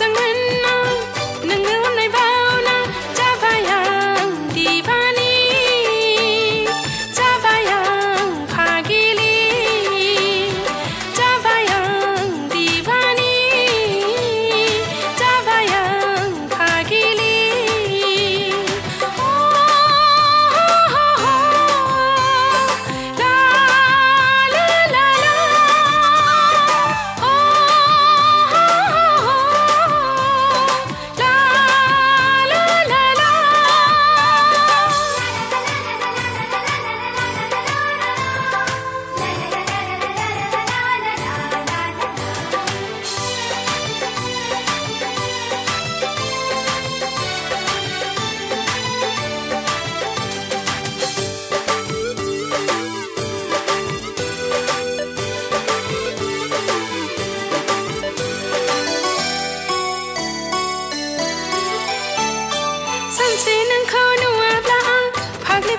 and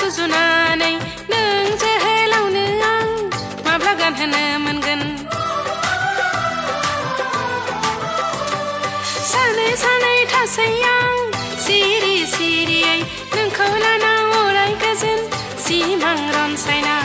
सुजुनानै नों जोहोलावनो आं माब्ला गानहोनो मोनगोन। सानै सानै थासै आं सिरि सिरियै नोंखौ लाना अराय गोजोन सिमां रनसायना